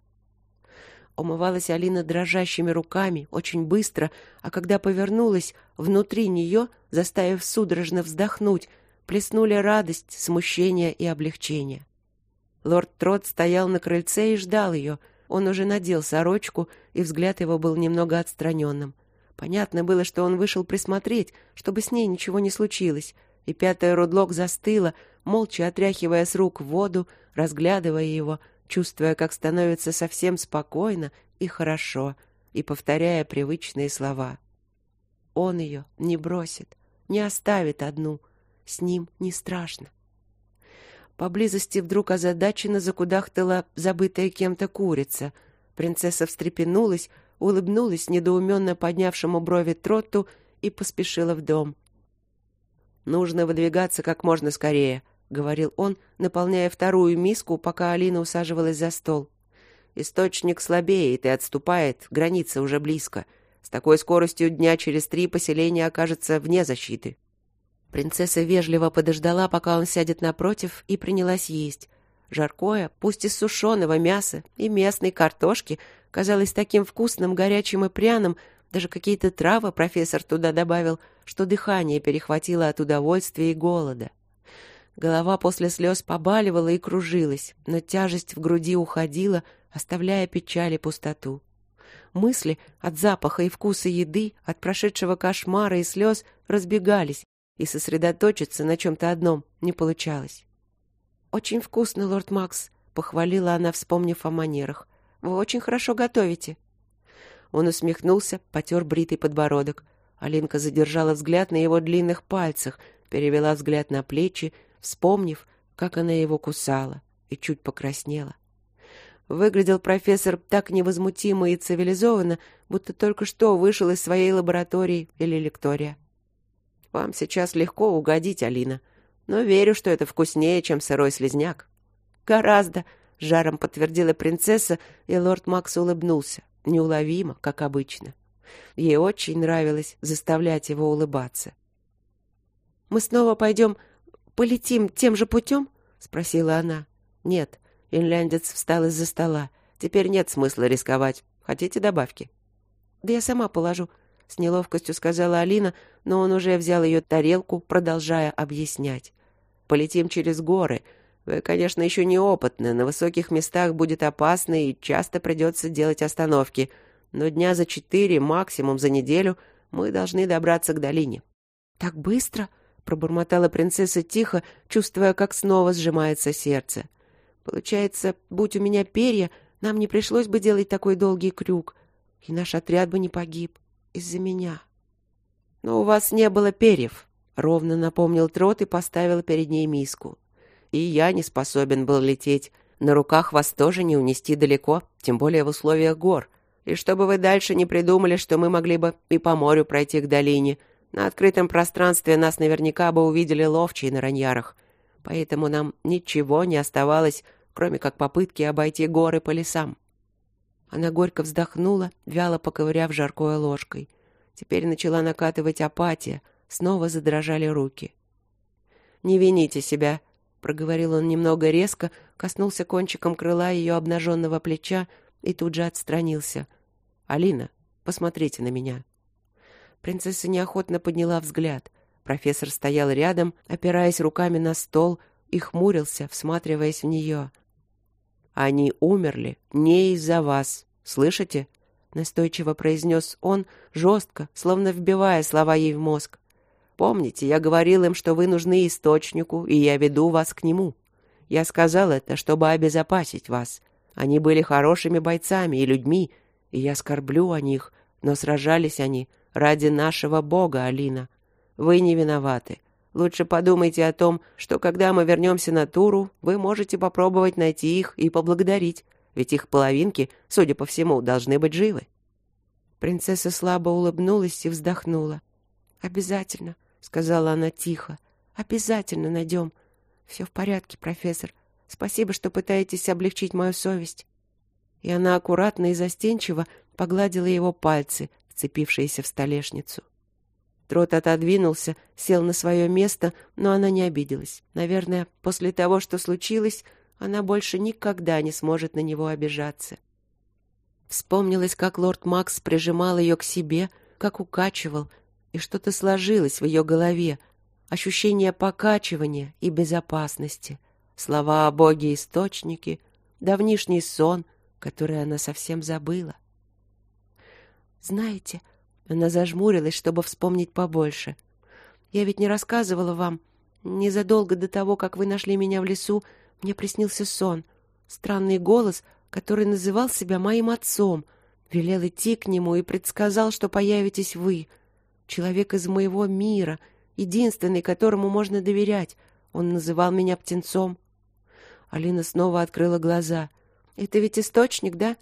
умывалась Алина дрожащими руками, очень быстро, а когда повернулась, внутри нее, заставив судорожно вздохнуть, плеснули радость, смущение и облегчение. Лорд Трот стоял на крыльце и ждал ее. Он уже надел сорочку, и взгляд его был немного отстраненным. Понятно было, что он вышел присмотреть, чтобы с ней ничего не случилось, и пятая Рудлок застыла, молча отряхивая с рук воду, разглядывая его, чувствуя, как становится совсем спокойно и хорошо, и повторяя привычные слова. Он ее не бросит, не оставит одну, с ним не страшно. Поблизости вдруг озадаченно закудахтала забытая кем-то курица. Принцесса встрепенулась, улыбнулась недоуменно поднявшему брови Тротту и поспешила в дом. «Нужно выдвигаться как можно скорее», — говорил он, наполняя вторую миску, пока Алина усаживалась за стол. «Источник слабеет и отступает, граница уже близко. С такой скоростью дня через три поселение окажется вне защиты». Принцесса вежливо подождала, пока он сядет напротив, и принялась есть. Жаркое, пусть из сушеного мяса и местной картошки, казалось таким вкусным, горячим и пряным, даже какие-то травы профессор туда добавил, что дыхание перехватило от удовольствия и голода. Голова после слез побаливала и кружилась, но тяжесть в груди уходила, оставляя печаль и пустоту. Мысли от запаха и вкуса еды, от прошедшего кошмара и слез разбегались, и сосредоточиться на чем-то одном не получалось. «Очень вкусно, лорд Макс», — похвалила она, вспомнив о манерах. «Вы очень хорошо готовите». Он усмехнулся, потер бритый подбородок. Алинка задержала взгляд на его длинных пальцах, перевела взгляд на плечи, вспомнив, как она его кусала, и чуть покраснела. Выглядел профессор так невозмутимо и цивилизованно, будто только что вышел из своей лаборатории или лектория. Вам сейчас легко угодить, Алина, но верю, что это вкуснее, чем сырой слезняк. Гораздо, жаром подтвердила принцесса, и лорд Макс улыбнулся, неуловимо, как обычно. Ей очень нравилось заставлять его улыбаться. Мы снова пойдем, полетим тем же путем? спросила она. Нет, инляндец встал из-за стола. Теперь нет смысла рисковать. Хотите добавки? Да я сама положу, — с неловкостью сказала Алина, но он уже взял ее тарелку, продолжая объяснять. «Полетим через горы. Вы, конечно, еще неопытны, на высоких местах будет опасно и часто придется делать остановки, но дня за четыре, максимум за неделю, мы должны добраться к долине». «Так быстро?» — пробормотала принцесса тихо, чувствуя, как снова сжимается сердце. «Получается, будь у меня перья, нам не пришлось бы делать такой долгий крюк, и наш отряд бы не погиб» из-за меня. Но у вас не было перьев, ровно напомнил Трот и поставил перед ней миску. И я не способен был лететь. На руках вас тоже не унести далеко, тем более в условиях гор. И чтобы вы дальше не придумали, что мы могли бы и по морю пройти к долине. На открытом пространстве нас наверняка бы увидели ловчие на раньярах. Поэтому нам ничего не оставалось, кроме как попытки обойти горы по лесам. Она горько вздохнула, вяло поковыряв жаркой ложкой. Теперь начала накатывать апатия, снова задрожали руки. «Не вините себя», — проговорил он немного резко, коснулся кончиком крыла ее обнаженного плеча и тут же отстранился. «Алина, посмотрите на меня». Принцесса неохотно подняла взгляд. Профессор стоял рядом, опираясь руками на стол, и хмурился, всматриваясь в нее. Они умерли не из-за вас, слышите? настойчиво произнес он, жестко, словно вбивая слова ей в мозг. Помните, я говорил им, что вы нужны источнику, и я веду вас к нему. Я сказал это, чтобы обезопасить вас. Они были хорошими бойцами и людьми, и я скорблю о них, но сражались они ради нашего Бога, Алина. Вы не виноваты. Лучше подумайте о том, что когда мы вернемся на Туру, вы можете попробовать найти их и поблагодарить, ведь их половинки, судя по всему, должны быть живы. Принцесса слабо улыбнулась и вздохнула. «Обязательно», — сказала она тихо. «Обязательно найдем. Все в порядке, профессор. Спасибо, что пытаетесь облегчить мою совесть». И она аккуратно и застенчиво погладила его пальцы, вцепившиеся в столешницу. Трот отодвинулся, сел на свое место, но она не обиделась. Наверное, после того, что случилось, она больше никогда не сможет на него обижаться. Вспомнилось, как лорд Макс прижимал ее к себе, как укачивал, и что-то сложилось в ее голове. Ощущение покачивания и безопасности. Слова о Боге-источнике, давнишний сон, который она совсем забыла. «Знаете...» — она зажмурилась, чтобы вспомнить побольше. «Я ведь не рассказывала вам. Незадолго до того, как вы нашли меня в лесу, мне приснился сон. Странный голос, который называл себя моим отцом, велел идти к нему и предсказал, что появитесь вы. Человек из моего мира, единственный, которому можно доверять. Он называл меня птенцом. Алина снова открыла глаза. «Это ведь источник, да?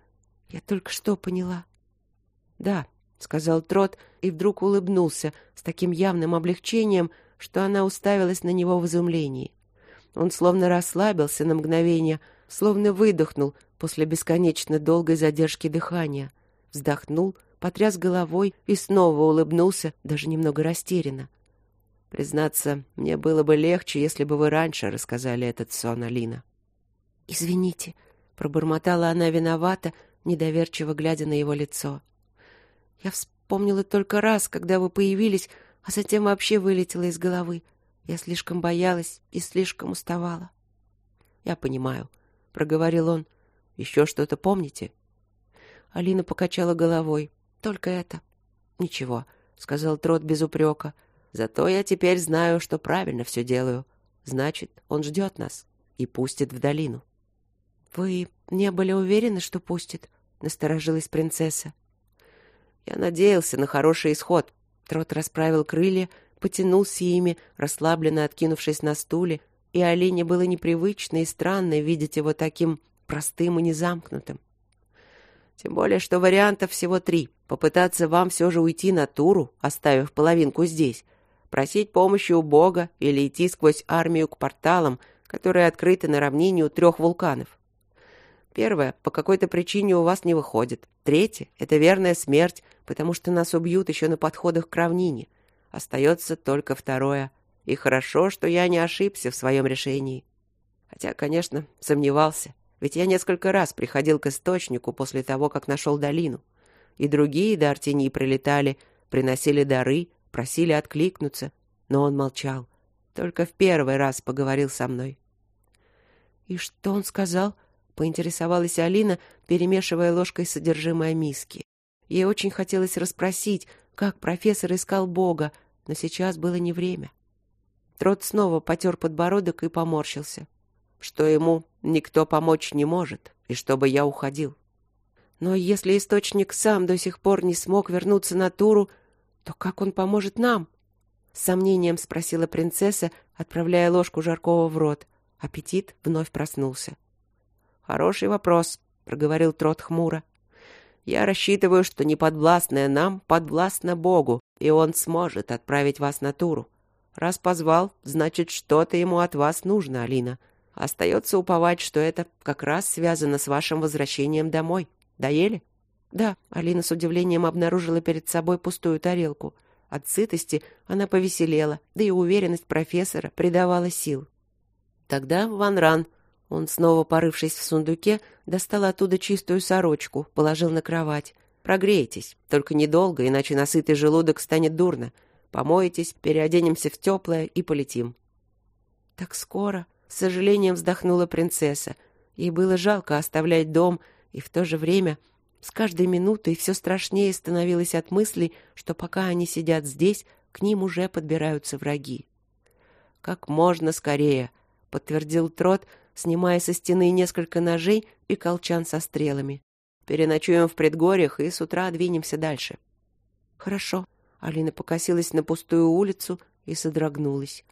Я только что поняла». «Да», — сказал Трот и вдруг улыбнулся с таким явным облегчением, что она уставилась на него в изумлении. Он словно расслабился на мгновение, словно выдохнул после бесконечно долгой задержки дыхания. Вздохнул, потряс головой и снова улыбнулся, даже немного растерянно. Признаться, мне было бы легче, если бы вы раньше рассказали этот сон, Алина. Извините, пробормотала она виновата, недоверчиво глядя на его лицо. Я вспомнила только раз, когда вы появились, а затем вообще вылетела из головы. Я слишком боялась и слишком уставала. Я понимаю, проговорил он. Еще что-то помните? Алина покачала головой. Только это. Ничего, сказал Трот без упрека. Зато я теперь знаю, что правильно все делаю. Значит, он ждет нас и пустит в долину. Вы не были уверены, что пустит? Насторожилась принцесса. Я надеялся на хороший исход. Трот расправил крылья, потянулся ими, расслабленно откинувшись на стуле, и Алине было непривычно и странно видеть его таким простым и незамкнутым. Тем более, что вариантов всего три. Попытаться вам все же уйти на туру, оставив половинку здесь, просить помощи у Бога или идти сквозь армию к порталам, которые открыты на равнине у трех вулканов. Первое, по какой-то причине у вас не выходит. Третье — это верная смерть, потому что нас убьют еще на подходах к равнине. Остается только второе. И хорошо, что я не ошибся в своем решении. Хотя, конечно, сомневался. Ведь я несколько раз приходил к источнику после того, как нашел долину. И другие до Артении прилетали, приносили дары, просили откликнуться, но он молчал. Только в первый раз поговорил со мной. И что он сказал? Поинтересовалась Алина, перемешивая ложкой содержимое миски. Ей очень хотелось расспросить, как профессор искал Бога, но сейчас было не время. Трот снова потер подбородок и поморщился. Что ему никто помочь не может, и чтобы я уходил. Но если источник сам до сих пор не смог вернуться на Туру, то как он поможет нам? С сомнением спросила принцесса, отправляя ложку жаркого в рот. Аппетит вновь проснулся. Хороший вопрос, проговорил Трот хмуро. Я рассчитываю, что неподвластное нам подвластно Богу, и он сможет отправить вас на Туру. Раз позвал, значит, что-то ему от вас нужно, Алина. Остается уповать, что это как раз связано с вашим возвращением домой. Доели? Да, Алина с удивлением обнаружила перед собой пустую тарелку. От сытости она повеселела, да и уверенность профессора придавала сил. Тогда Ван Ран, он снова порывшись в сундуке, достал оттуда чистую сорочку, положил на кровать. Прогрейтесь, только недолго, иначе насытый желудок станет дурно. Помоетесь, переоденемся в теплое и полетим. Так скоро, с сожалением вздохнула принцесса. Ей было жалко оставлять дом, и в то же время с каждой минутой все страшнее становилось от мысли, что пока они сидят здесь, к ним уже подбираются враги. Как можно скорее, подтвердил Трот, снимая со стены несколько ножей и колчан со стрелами. Переночуем в предгорьях и с утра двинемся дальше. Хорошо. Алина покосилась на пустую улицу и содрогнулась.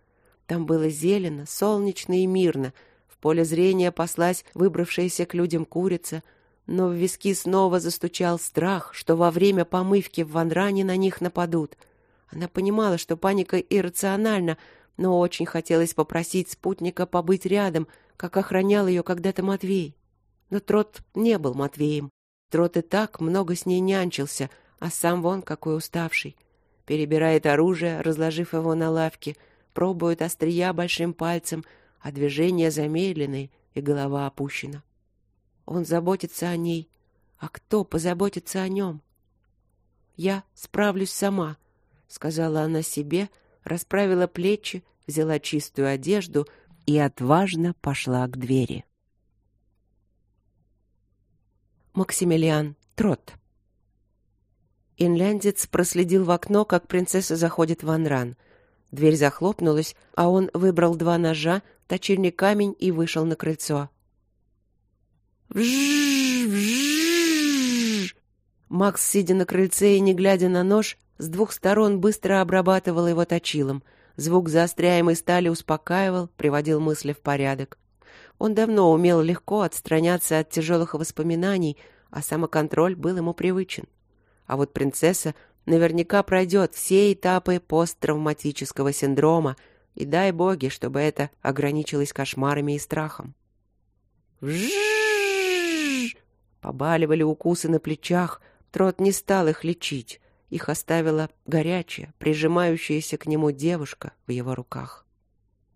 Там было зелено, солнечно и мирно. В поле зрения паслась выбравшаяся к людям курица, но в виски снова застучал страх, что во время помывки в Ванране на них нападут. Она понимала, что паника иррациональна, но очень хотелось попросить спутника побыть рядом, как охранял ее когда-то Матвей. Но Трот не был Матвеем. Трот и так много с ней нянчился, а сам вон какой уставший. Перебирает оружие, разложив его на лавке, пробует острия большим пальцем, а движения замедленные и голова опущена. Он заботится о ней, А кто позаботится о нем? Я справлюсь сама, сказала она себе, расправила плечи, взяла чистую одежду и отважно пошла к двери. Максимилиан Трот Инляндец проследил в окно, как принцесса заходит в Анран. Дверь захлопнулась, а он выбрал два ножа, точильный камень и вышел на крыльцо. Точилом. Звук заостряемой стали успокаивал, приводил мысли в порядок. Он давно умел легко отстраняться от тяжелых воспоминаний, а самоконтроль был ему привычен. А вот принцесса наверняка пройдет все этапы посттравматического синдрома, и дай боги, чтобы это ограничилось кошмарами и страхом. Побаливали укусы на плечах, Трот не стал их лечить. Их оставила горячая, прижимающаяся к нему девушка в его руках.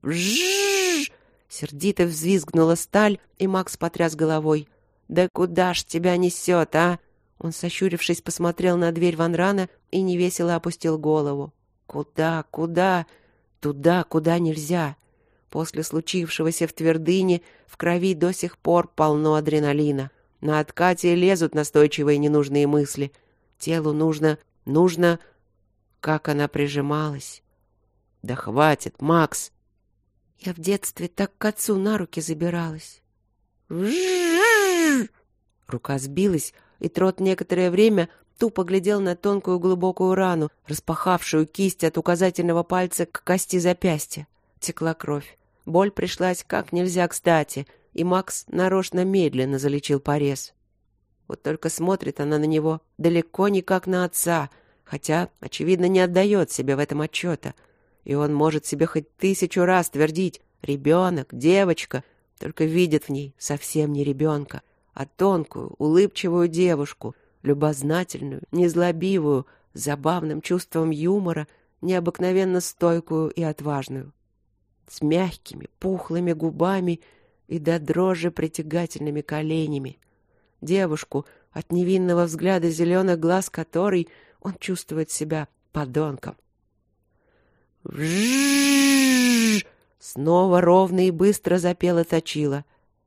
Вжжж! Сердито взвизгнула сталь, и Макс потряс головой. «Да куда ж тебя несет, а?» Он, сощурившись, посмотрел на дверь Ванрана и невесело опустил голову. «Куда? Куда? Туда, куда нельзя!» После случившегося в твердыне в крови до сих пор полно адреналина. На откате лезут настойчивые ненужные мысли. Телу нужно... нужно... Как она прижималась. «Да хватит, Макс!» Я в детстве так к отцу на руки забиралась. Рука сбилась, и Трот некоторое время тупо глядел на тонкую глубокую рану, распахавшую кисть от указательного пальца к кости запястья. Текла кровь. Боль пришлась как нельзя кстати, и Макс нарочно медленно залечил порез. Вот только смотрит она на него далеко не как на отца, хотя, очевидно, не отдает себе в этом отчета. И он может себе хоть тысячу раз твердить «ребенок», «девочка», только видит в ней совсем не ребенка, а тонкую, улыбчивую девушку, любознательную, незлобивую, с забавным чувством юмора, необыкновенно стойкую и отважную с мягкими, пухлыми губами и до дрожи притягательными коленями. Девушку, от невинного взгляда зеленых глаз которой он чувствует себя подонком. Вжжжж! Снова ровно и быстро запела точила.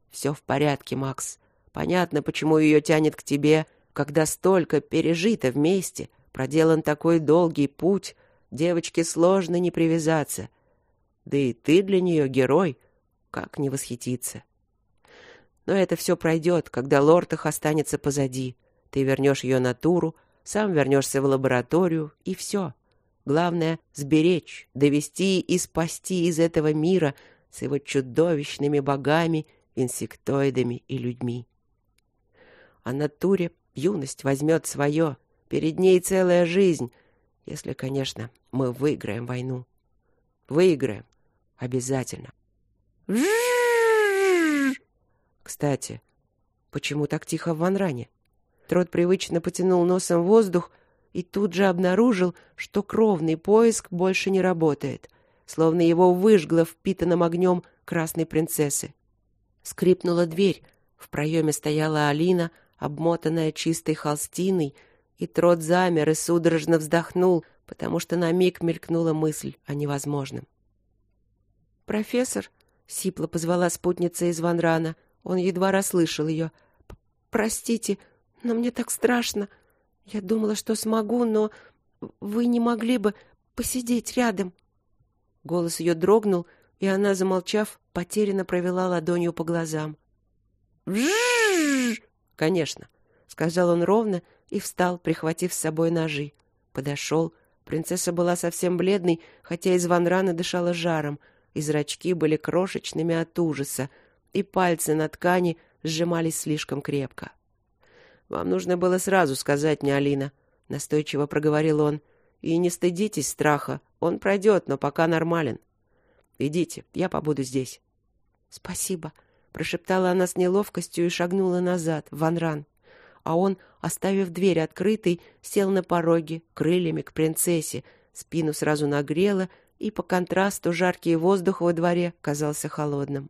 Все в порядке, Макс. Понятно, почему ее тянет к тебе, когда столько пережито вместе, проделан такой долгий путь. Девочке сложно не привязаться — да и ты для нее герой. Как не восхититься? Но это все пройдет, когда Лортах останется позади. Ты вернешь ее натуру, сам вернешься в лабораторию, и все. Главное — сберечь, довести и спасти из этого мира с его чудовищными богами, инсектоидами и людьми. А натуре юность возьмет свое, перед ней целая жизнь, если, конечно, мы выиграем войну. Выиграем, Обязательно. Кстати, почему так тихо в Ванране? Трот привычно потянул носом воздух и тут же обнаружил, что кровный поиск больше не работает, словно его выжгло впитанным огнем красной принцессы. Скрипнула дверь, в проеме стояла Алина, обмотанная чистой холстиной, и Трот замер и судорожно вздохнул, потому что на миг мелькнула мысль о невозможном. «Профессор?» — сипло позвала спутница из Ванрана. Он едва расслышал ее. «Простите, но мне так страшно. Я думала, что смогу, но вы не могли бы посидеть рядом?» Голос ее дрогнул, и она, замолчав, потерянно провела ладонью по глазам. «Конечно», — сказал он ровно и встал, прихватив с собой ножи. Подошел. Принцесса была совсем бледной, хотя из ванрана дышала жаром — и зрачки были крошечными от ужаса, и пальцы на ткани сжимались слишком крепко. «Вам нужно было сразу сказать мне, Алина», — настойчиво проговорил он. «И не стыдитесь страха, он пройдет, но пока нормален. Идите, я побуду здесь». «Спасибо», — прошептала она с неловкостью и шагнула назад, в Анран. А он, оставив дверь открытой, сел на пороге, крыльями к принцессе, спину сразу нагрела и по контрасту жаркий воздух во дворе казался холодным.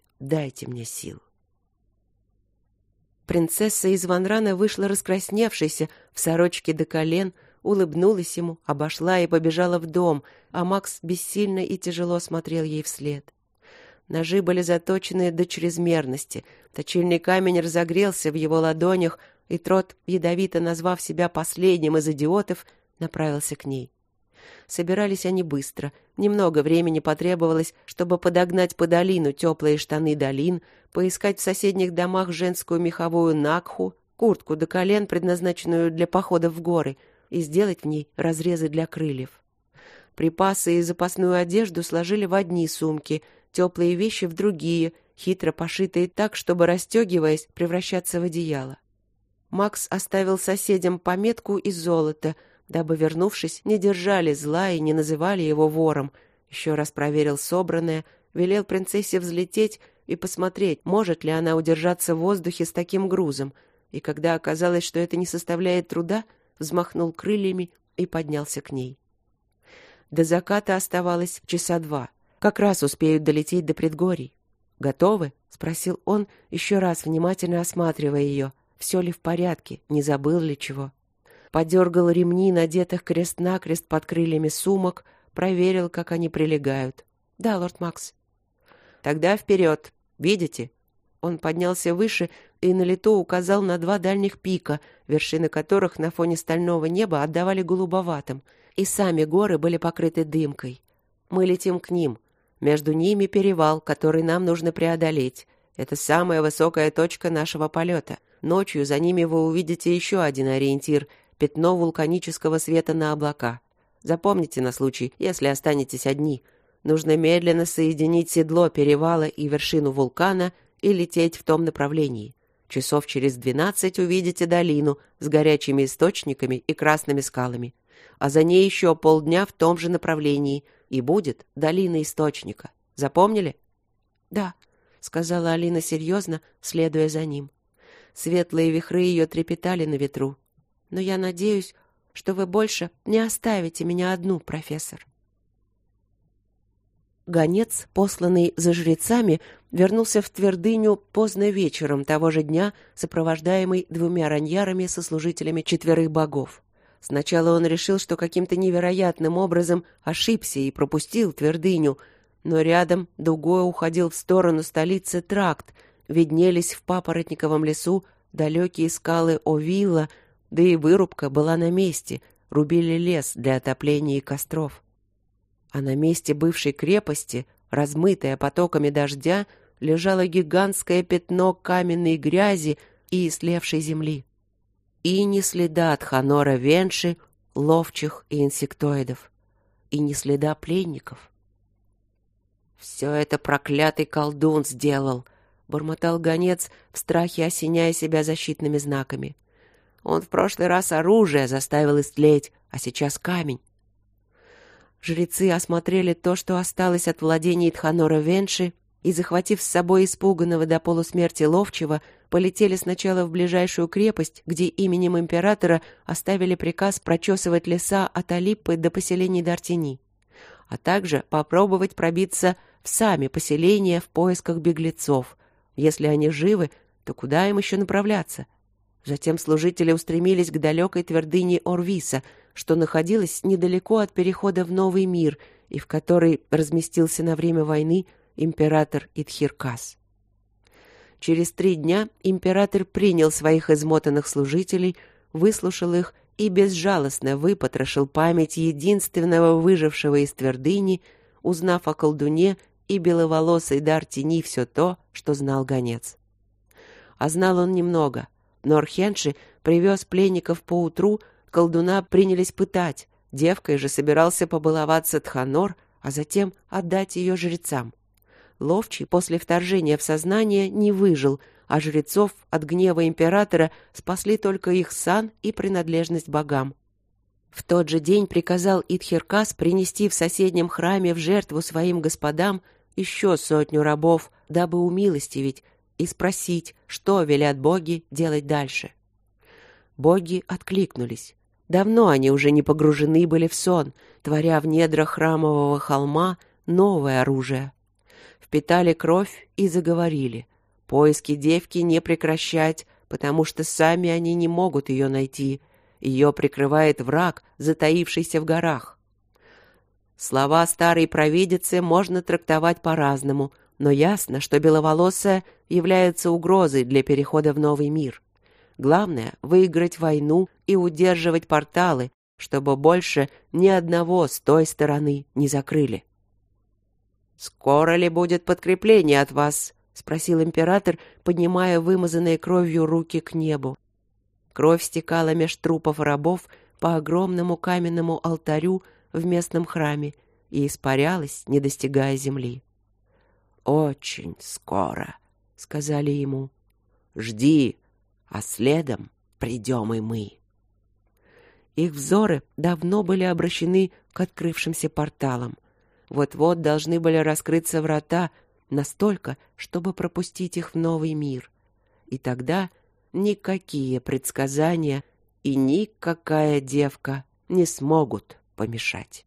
дайте мне сил. Принцесса из Ванрана вышла раскрасневшейся, в сорочке до колен, улыбнулась ему, обошла и побежала в дом, а Макс бессильно и тяжело смотрел ей вслед. Ножи были заточены до чрезмерности. Точильный камень разогрелся в его ладонях, и Трот, ядовито назвав себя последним из идиотов, направился к ней. Собирались они быстро. Немного времени потребовалось, чтобы подогнать под Алину теплые штаны долин, поискать в соседних домах женскую меховую накху, куртку до колен, предназначенную для похода в горы, и сделать в ней разрезы для крыльев. Припасы и запасную одежду сложили в одни сумки, теплые вещи в другие, хитро пошитые так, чтобы, расстегиваясь, превращаться в одеяло. Макс оставил соседям пометку из золота — дабы, вернувшись, не держали зла и не называли его вором. Еще раз проверил собранное, велел принцессе взлететь и посмотреть, может ли она удержаться в воздухе с таким грузом. И когда оказалось, что это не составляет труда, взмахнул крыльями и поднялся к ней. До заката оставалось часа два. Как раз успеют долететь до предгорий. «Готовы?» — спросил он, еще раз внимательно осматривая ее. «Все ли в порядке? Не забыл ли чего?» Подергал ремни, надетых крест-накрест под крыльями сумок, проверил, как они прилегают. «Да, лорд Макс». «Тогда вперед! Видите?» Он поднялся выше и на лету указал на два дальних пика, вершины которых на фоне стального неба отдавали голубоватым, и сами горы были покрыты дымкой. «Мы летим к ним. Между ними перевал, который нам нужно преодолеть. Это самая высокая точка нашего полета. Ночью за ними вы увидите еще один ориентир — пятно вулканического света на облака. Запомните на случай, если останетесь одни. Нужно медленно соединить седло перевала и вершину вулкана и лететь в том направлении. Часов через двенадцать увидите долину с горячими источниками и красными скалами. А за ней еще полдня в том же направлении, и будет долина источника. Запомнили? — Да, — сказала Алина серьезно, следуя за ним. Светлые вихры ее трепетали на ветру но я надеюсь, что вы больше не оставите меня одну, профессор. Гонец, посланный за жрецами, вернулся в твердыню поздно вечером того же дня, сопровождаемый двумя раньярами со служителями четверых богов. Сначала он решил, что каким-то невероятным образом ошибся и пропустил твердыню, но рядом дугой уходил в сторону столицы тракт, виднелись в папоротниковом лесу далекие скалы Овилла, да и вырубка была на месте, рубили лес для отопления и костров. А на месте бывшей крепости, размытая потоками дождя, лежало гигантское пятно каменной грязи и слевшей земли. И ни следа от Ханора Венши, ловчих и инсектоидов. И ни следа пленников. «Все это проклятый колдун сделал», — бормотал гонец, в страхе осеняя себя защитными знаками. Он в прошлый раз оружие заставил истлеть, а сейчас камень. Жрецы осмотрели то, что осталось от владений Тханора Венши, и, захватив с собой испуганного до полусмерти ловчего, полетели сначала в ближайшую крепость, где именем императора оставили приказ прочесывать леса от Алиппы до поселений Дартини, а также попробовать пробиться в сами поселения в поисках беглецов. Если они живы, то куда им еще направляться? Затем служители устремились к далекой твердыне Орвиса, что находилась недалеко от перехода в новый мир и в которой разместился на время войны император Итхиркас. Через три дня император принял своих измотанных служителей, выслушал их и безжалостно выпотрошил память единственного выжившего из твердыни, узнав о колдуне и беловолосой дар тени все то, что знал гонец. А знал он немного — но Архенши привез пленников поутру, колдуна принялись пытать. Девкой же собирался побаловаться Тханор, а затем отдать ее жрецам. Ловчий после вторжения в сознание не выжил, а жрецов от гнева императора спасли только их сан и принадлежность богам. В тот же день приказал Итхиркас принести в соседнем храме в жертву своим господам еще сотню рабов, дабы умилостивить и спросить, что велят боги делать дальше. Боги откликнулись. Давно они уже не погружены были в сон, творя в недрах храмового холма новое оружие. Впитали кровь и заговорили. Поиски девки не прекращать, потому что сами они не могут ее найти. Ее прикрывает враг, затаившийся в горах. Слова старой провидицы можно трактовать по-разному, но ясно, что беловолосая является угрозой для перехода в новый мир. Главное — выиграть войну и удерживать порталы, чтобы больше ни одного с той стороны не закрыли. «Скоро ли будет подкрепление от вас?» — спросил император, поднимая вымазанные кровью руки к небу. Кровь стекала меж трупов рабов по огромному каменному алтарю в местном храме и испарялась, не достигая земли. «Очень скоро», — сказали ему. «Жди, а следом придем и мы». Их взоры давно были обращены к открывшимся порталам. Вот-вот должны были раскрыться врата настолько, чтобы пропустить их в новый мир. И тогда никакие предсказания и никакая девка не смогут помешать.